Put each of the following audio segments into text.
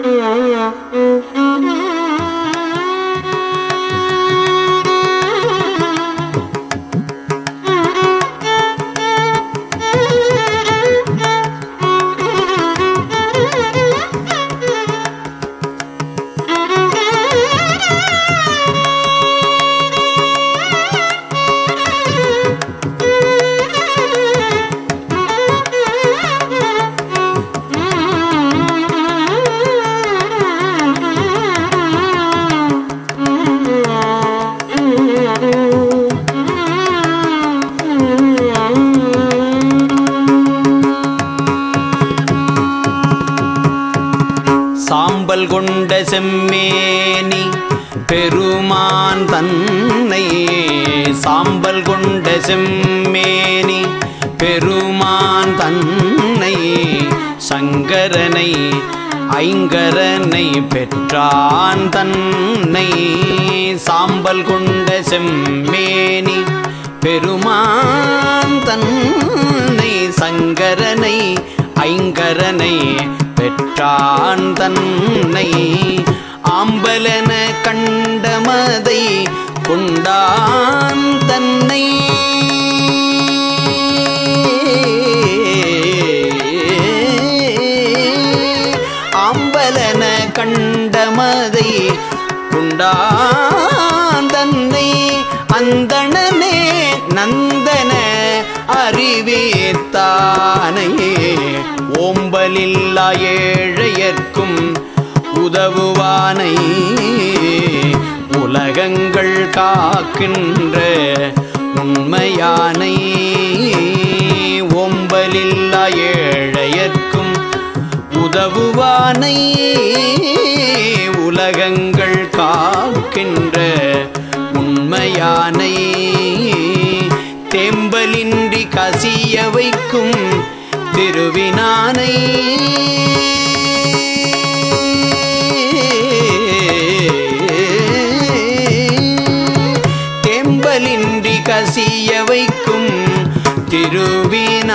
嗯嗯嗯嗯。சாம்பல் கொண்ட செம்மேனி பெருமான் தன்னை சாம்பல் கொண்ட செம்மேனி பெருமான் தன்னை சங்கரனை ஐங்கரனை பெற்றான் தன்னை சாம்பல் கொண்ட செம்மேனி பெருமான் தன்னை சங்கரனை ஐங்கரனை பெற்றான் தன்னை ஆம்பலன கண்டமதை கொண்டான் தன்னை. ஆம்பலன கண்டமதை கொண்டான் தன்னை. அந்தணனே நந்தன அறிவித்தானே ஓம்பலில்லா ஏழையர்க்கும் உதவுவானை. உலகங்கள் காக்கின்ற உண்மையானை. ஒம்பலில்லா ஏழையர்க்கும் உதவுவானை. உலகங்கள் காக்கின்ற உண்மையானை. தெம்பலின்றி கசிய வைக்கும் திருவினானை. அசிய வைக்கும் திருவினானை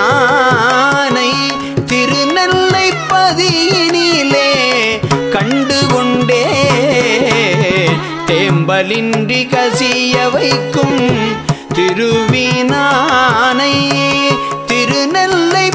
திருநெல்லை பதியினிலே கண்டு கொண்டே. தேம்பலின்றி கசிய வைக்கும் திருவினானை திருநெல்லை